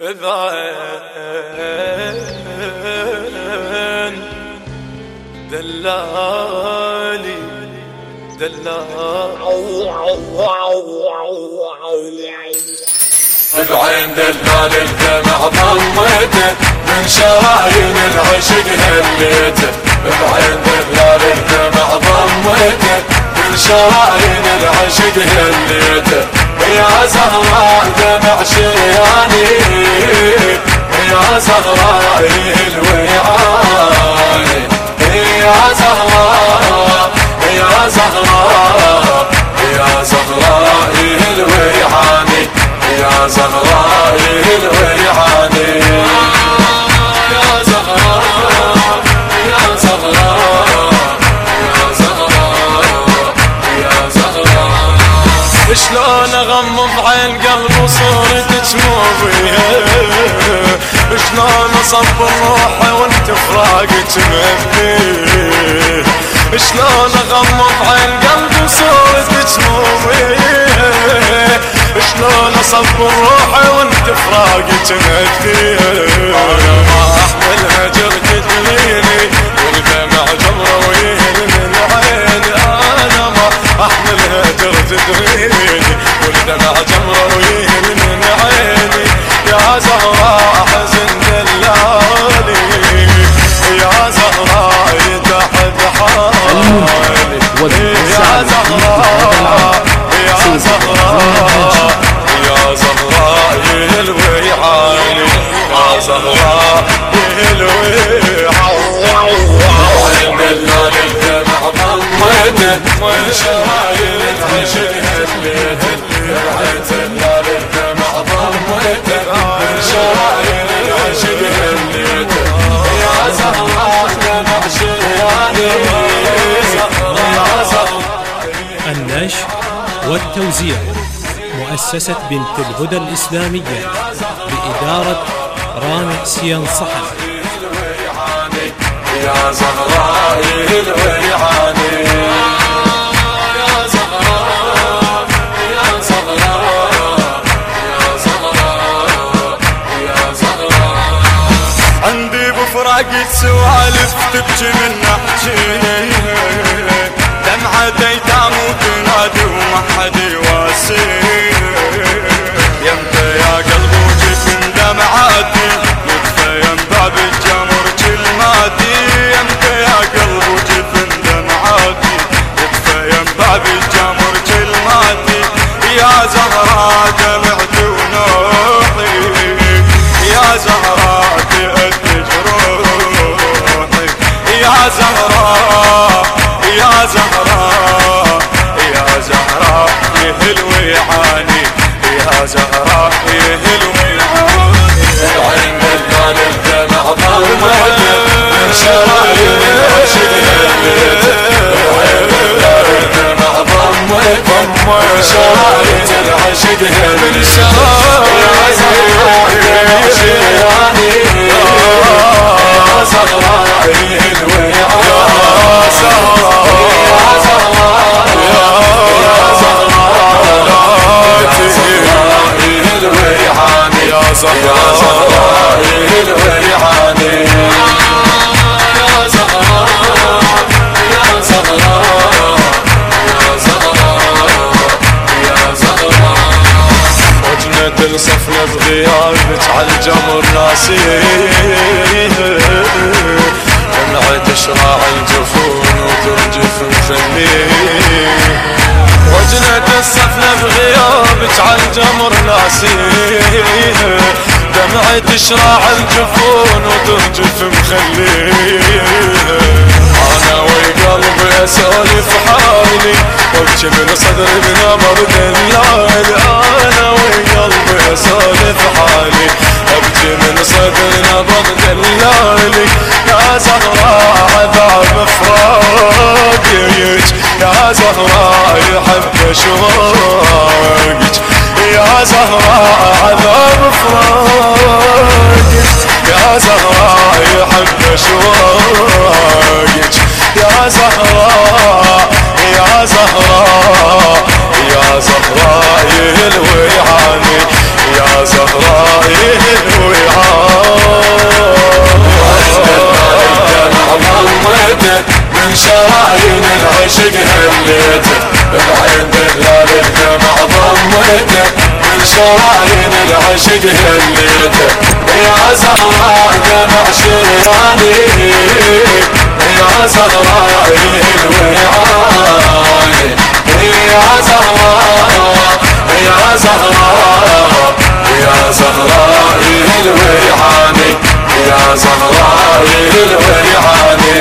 إذن دلالي دلالي. بعين دلال الدمع ضميته من شرايين العشق هليته بعين دلال الدمع ضميته من شرايين العشق هليته يا زهراء دمع شياني. يا زهراء الويعاني. يا زهراء يا زهراء يا زهراء الويعاني. يا زهراء الويعاني. شلون اغمض عين قلب وصورتك مو بيها شلون اصبر روحي وانت فراقك مبني؟ شلون اغمض عين قلب وصورتك مو بيها شلون اصبر روحي وانت فراقك مبني؟ أنا ما احمل هجر النشر والتوزيع مؤسسة بنت الهدى الإسلامية بإدارة رامي سيان صحن. يا زهراء الويعاني يا زهراء يا زهراء يا زهراء يا زهراء. عندي بفراقك سوالف تبكي من نحكي. دمعة ايتام من شرايين العشق هليته يا زهراء يا الصفنة بغيابك عالجمر ناسيه. دمعة شراع الجفون وترجف مخليه وجنة الصفنة بغيابك عالجمر ناسيه. دمعة شراع الجفون وترجف مخليه أنا وقلبي أسولف حالي وابكي من صدري بنمر دلال أنا وقلبي أسولف حالي. أبكي من صدري نبض دلالي يا زهراء عذاب فراقك. يا زهراء يحب اشواقك يا زهراء عذاب فراقك. يا زهراء يحب اشواقك يا زهراء سرايا من عشق هليته بعين دلال الدمع ضميته من سرايا من عشق هليته يا زهراء دمع شرياني يا زهراء الوعاني يا زهراء يا زهراء يا زهراء الويعاني يا زهراء الويعاني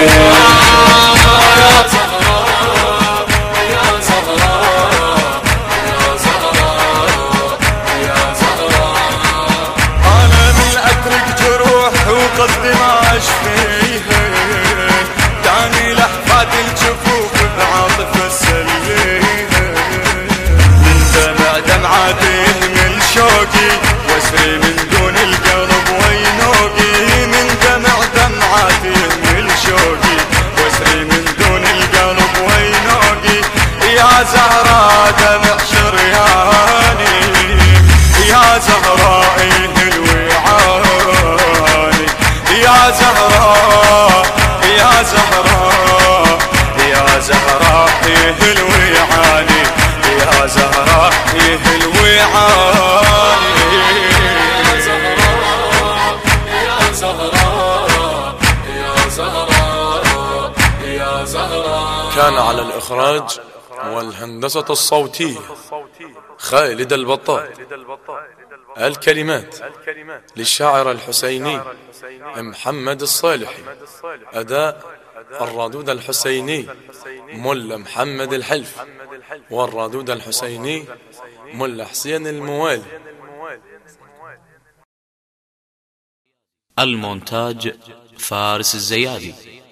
كان على الإخراج والهندسة الصوتية خالد البطال الكلمات للشاعر الحسيني محمد الصالحي. أداء الرادود الحسيني ملا محمد الحلف والرادود الحسيني ملا حسين الموالي. المونتاج فارس الزيادي.